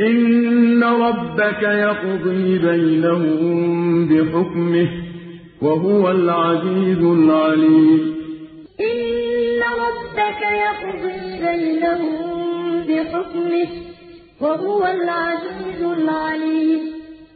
إن ربك يقضي بينهم بحكمه وهو العزيز العليم. إن ربك يقضي بينهم بحكمه وهو العزيز العليم.